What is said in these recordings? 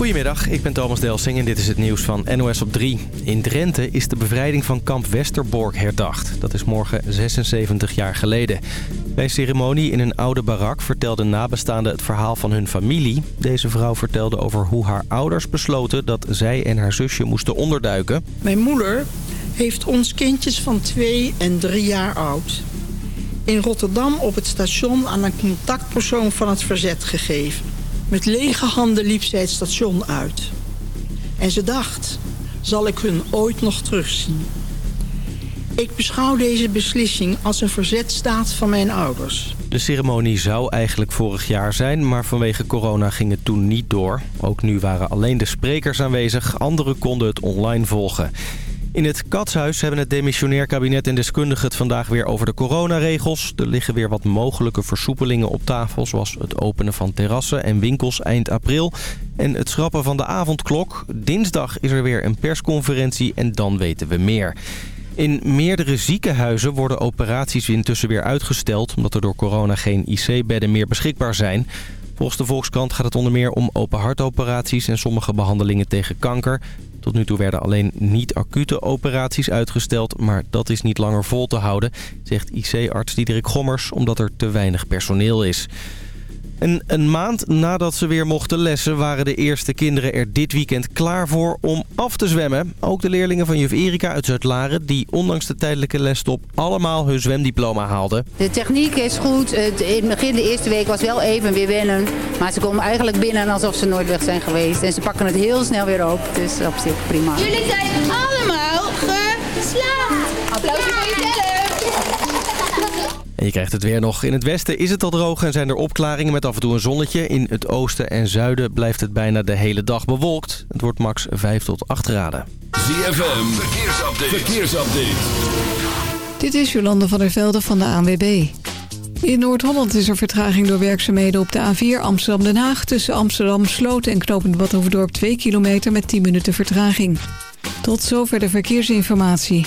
Goedemiddag, ik ben Thomas Delsing en dit is het nieuws van NOS op 3. In Drenthe is de bevrijding van kamp Westerbork herdacht. Dat is morgen 76 jaar geleden. Bij een ceremonie in een oude barak vertelden nabestaanden het verhaal van hun familie. Deze vrouw vertelde over hoe haar ouders besloten dat zij en haar zusje moesten onderduiken. Mijn moeder heeft ons kindjes van twee en drie jaar oud... in Rotterdam op het station aan een contactpersoon van het verzet gegeven. Met lege handen liep zij het station uit. En ze dacht, zal ik hun ooit nog terugzien? Ik beschouw deze beslissing als een verzetstaat van mijn ouders. De ceremonie zou eigenlijk vorig jaar zijn, maar vanwege corona ging het toen niet door. Ook nu waren alleen de sprekers aanwezig, anderen konden het online volgen. In het Katshuis hebben het demissionair kabinet en deskundigen het vandaag weer over de coronaregels. Er liggen weer wat mogelijke versoepelingen op tafel, zoals het openen van terrassen en winkels eind april. En het schrappen van de avondklok. Dinsdag is er weer een persconferentie en dan weten we meer. In meerdere ziekenhuizen worden operaties intussen weer uitgesteld... omdat er door corona geen IC-bedden meer beschikbaar zijn. Volgens de Volkskrant gaat het onder meer om open hartoperaties... en sommige behandelingen tegen kanker. Tot nu toe werden alleen niet-acute operaties uitgesteld... maar dat is niet langer vol te houden, zegt IC-arts Diederik Gommers... omdat er te weinig personeel is. En een maand nadat ze weer mochten lessen... waren de eerste kinderen er dit weekend klaar voor om af te zwemmen. Ook de leerlingen van juf Erika uit Zuid-Laren... die ondanks de tijdelijke lesstop allemaal hun zwemdiploma haalden. De techniek is goed. Het, in het begin de eerste week was wel even weer wennen. Maar ze komen eigenlijk binnen alsof ze nooit weg zijn geweest. En ze pakken het heel snel weer op. Dus op zich prima. Jullie zijn allemaal geslaagd. En je krijgt het weer nog. In het westen is het al droog en zijn er opklaringen met af en toe een zonnetje. In het oosten en zuiden blijft het bijna de hele dag bewolkt. Het wordt max 5 tot 8 graden. ZFM, verkeersupdate. verkeersupdate. Dit is Jolande van der Velde van de ANWB. In Noord-Holland is er vertraging door werkzaamheden op de A4 Amsterdam-Den Haag... tussen Amsterdam-Sloot en Knopend Badhoevedorp 2 kilometer met 10 minuten vertraging. Tot zover de verkeersinformatie.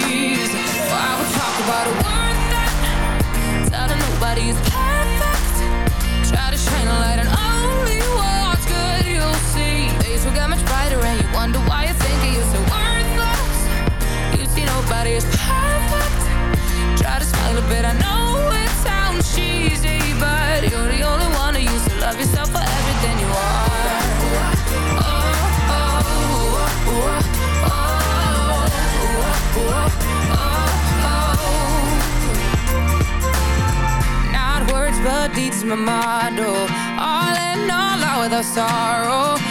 Days will get much brighter, and you wonder why you think you're so worthless. You see nobody is perfect. Try to smile a bit. I know it sounds cheesy, but you're the only one who used to love yourself for everything you are. Not words but deeds, my motto All in all, out without sorrow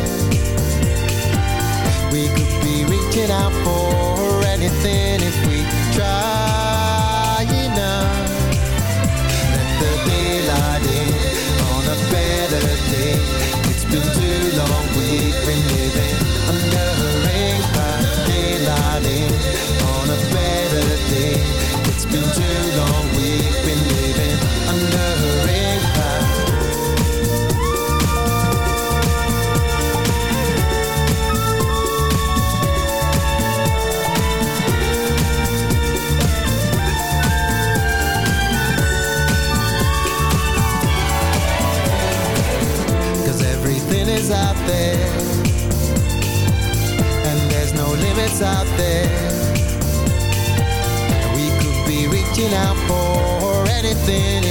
Nothing.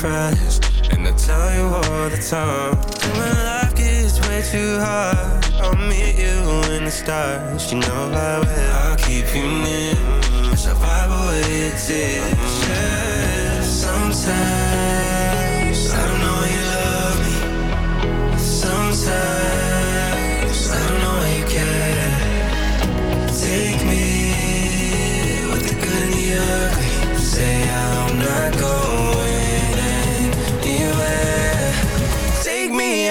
Surprise, and I tell you all the time. When life gets way too hard, I'll meet you in the stars. You know I will. I'll keep you near. So wipe away your tears. Sometimes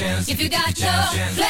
Around. If you got no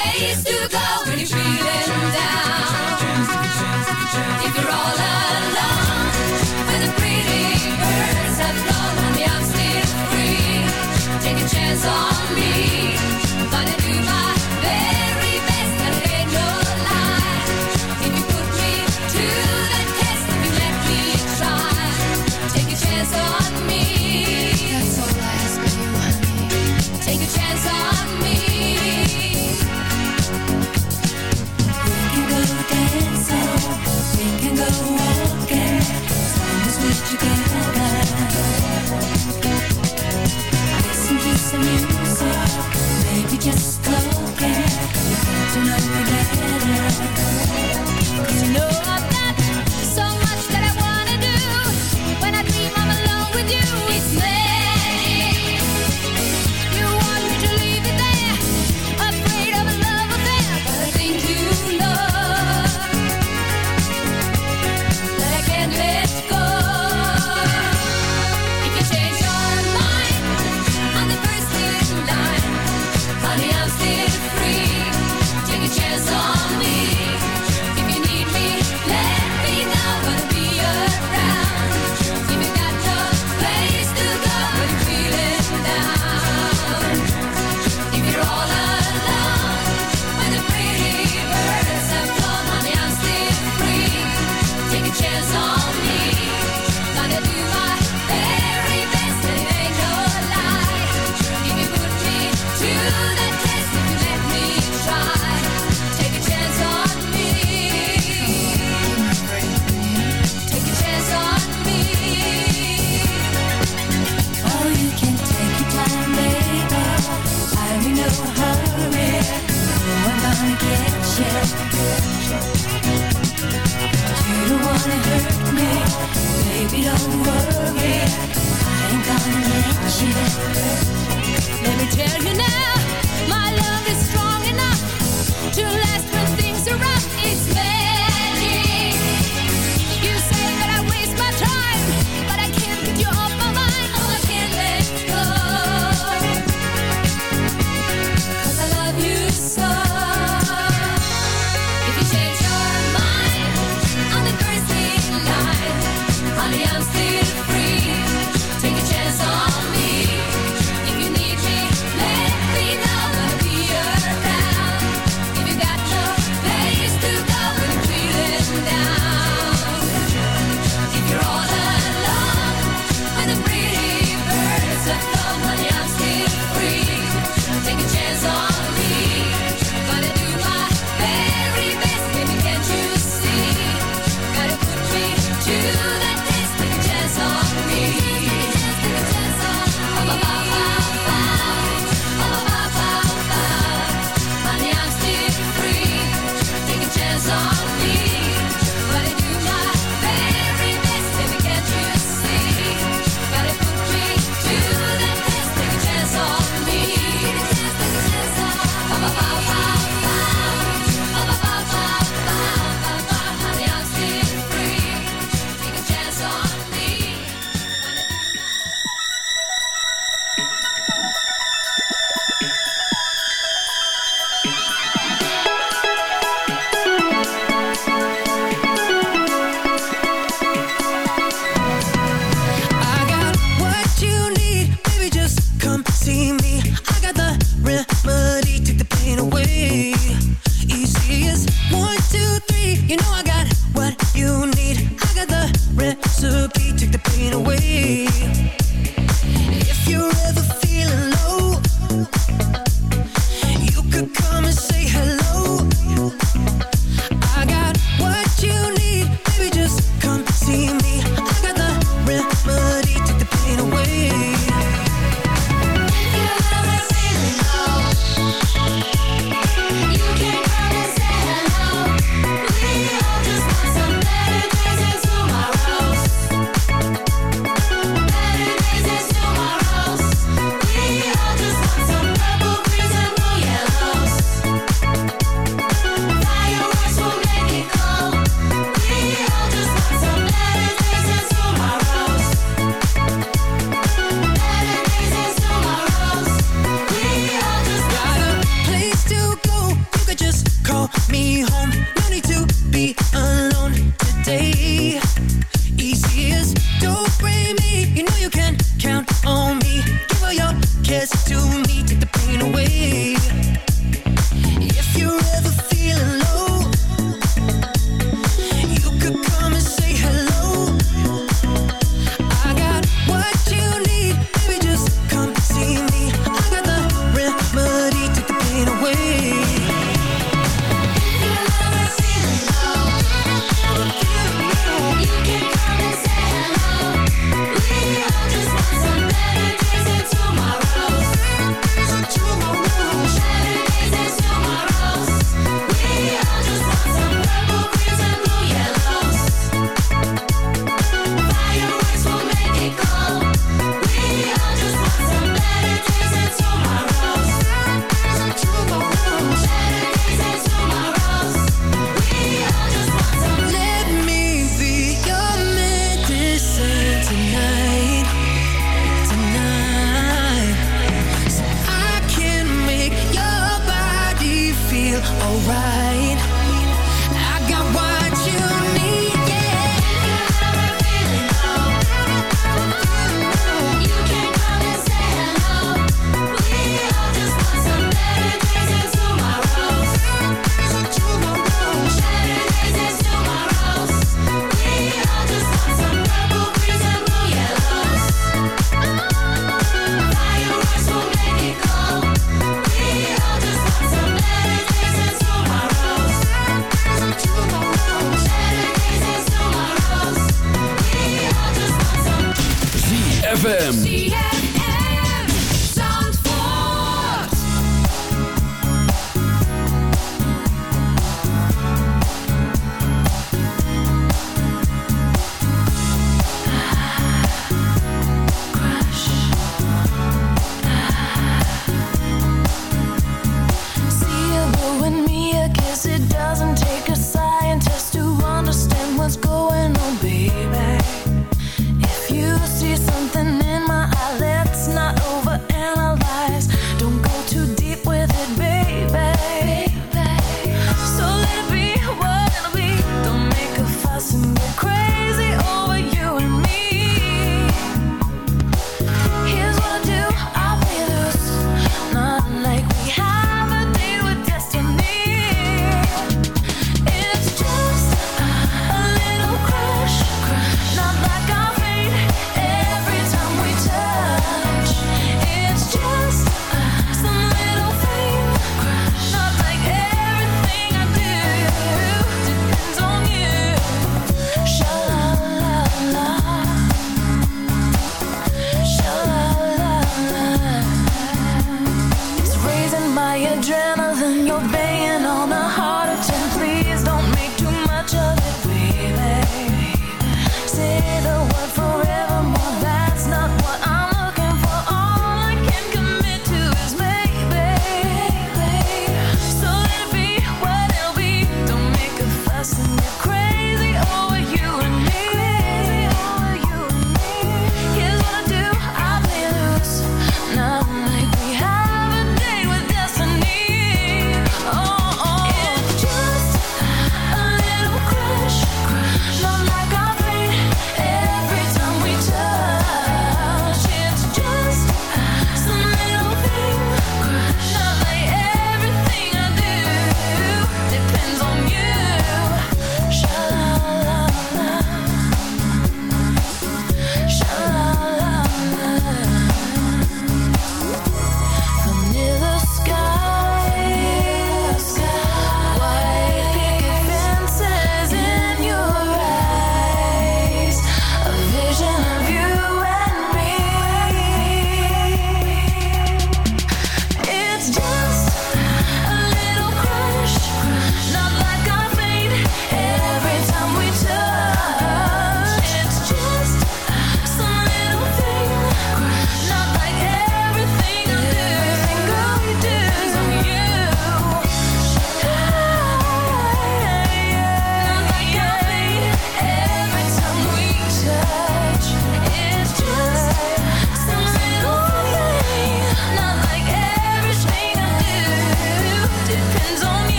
alright.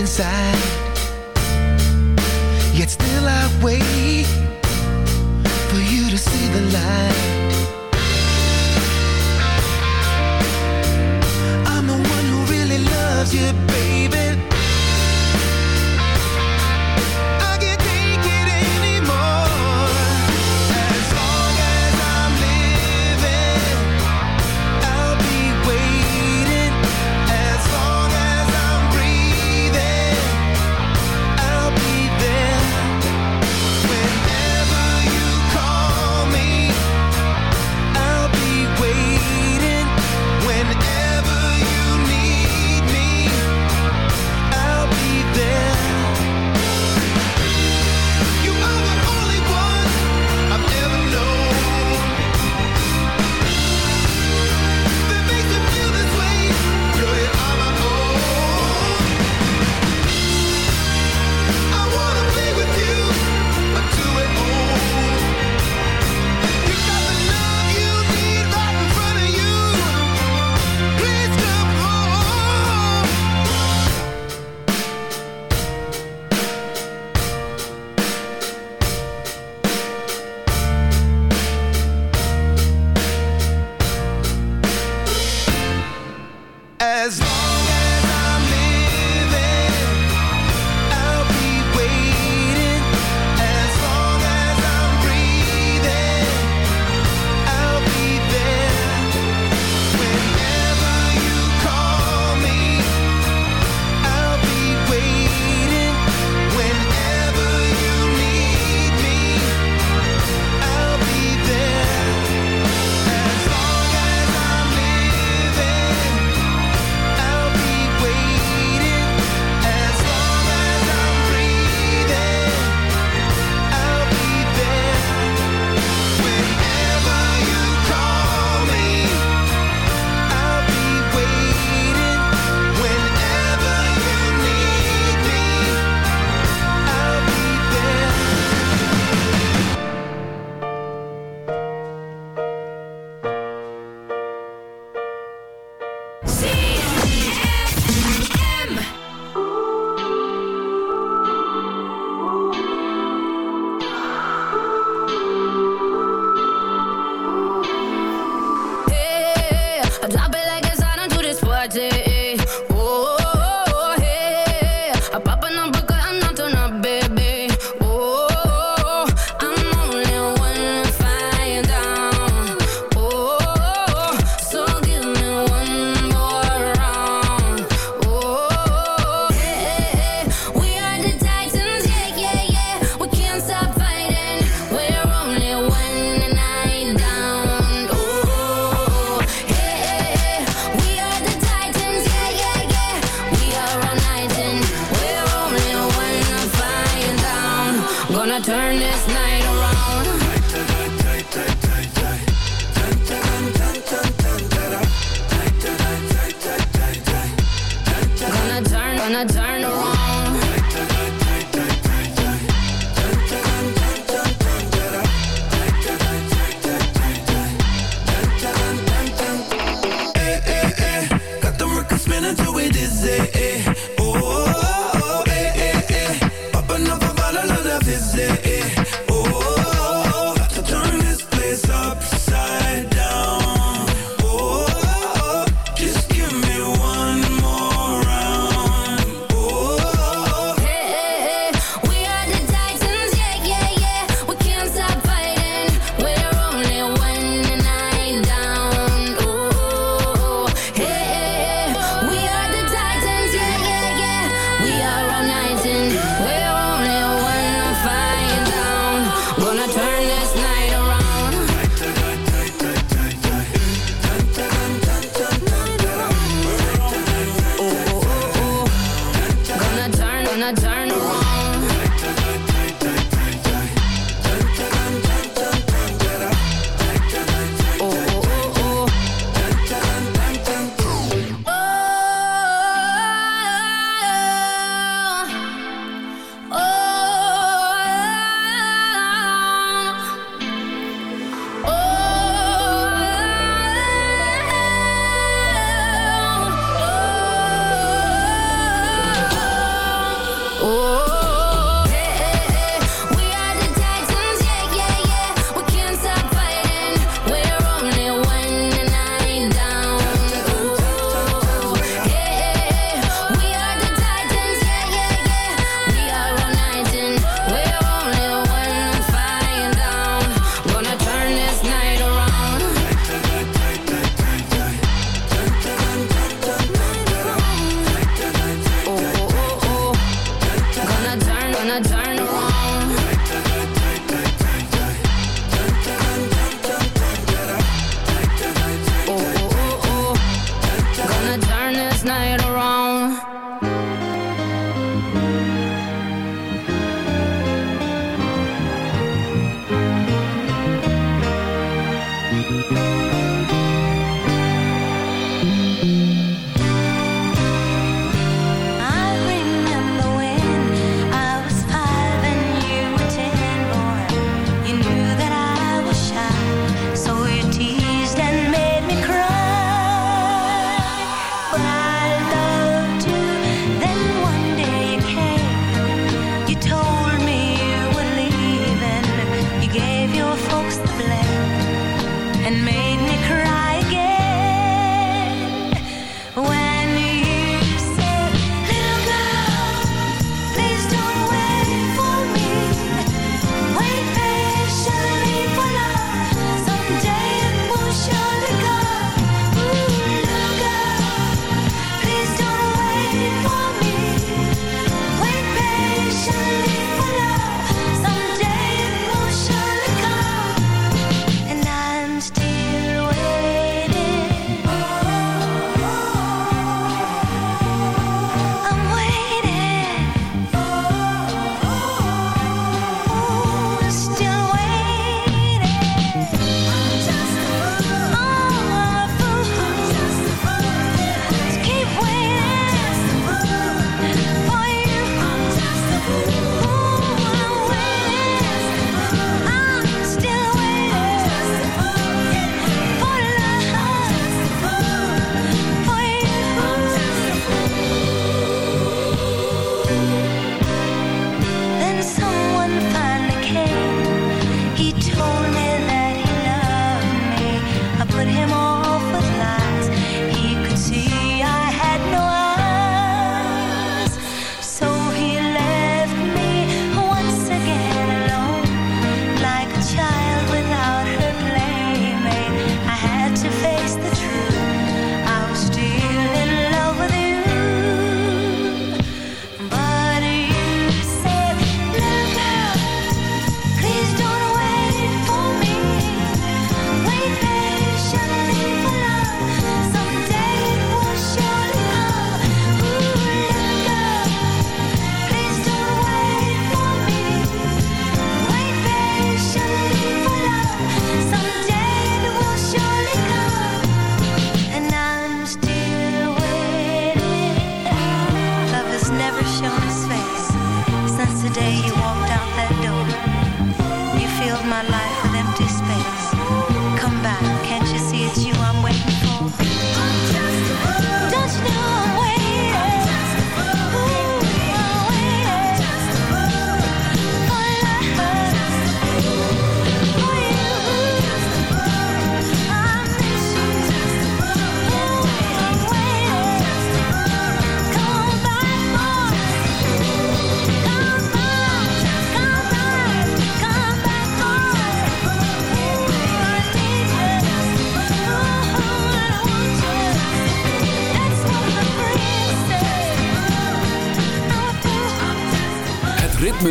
inside. Yet still I wait For you to see the light. I'm the one who really loves you, baby.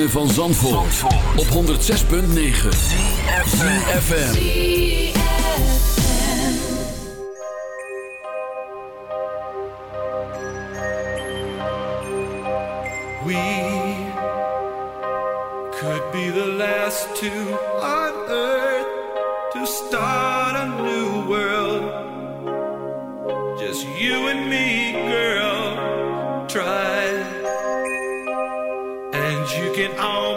van Zandvoort, Zandvoort. op 106.9 CFFM We could be the last two on earth to start a new world. Just you and me. it on.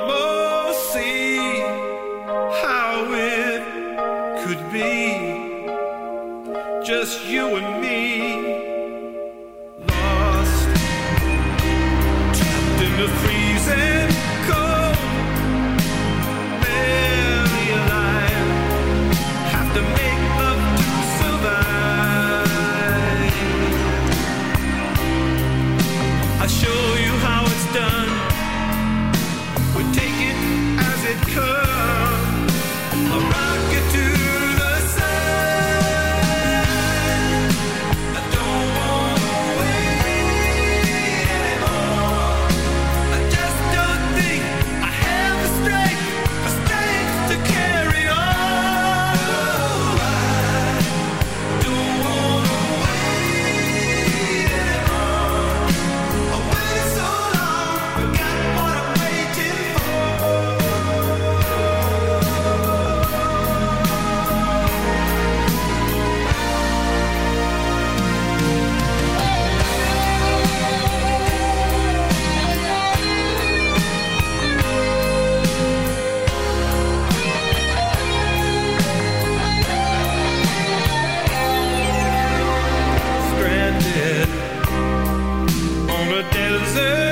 desert.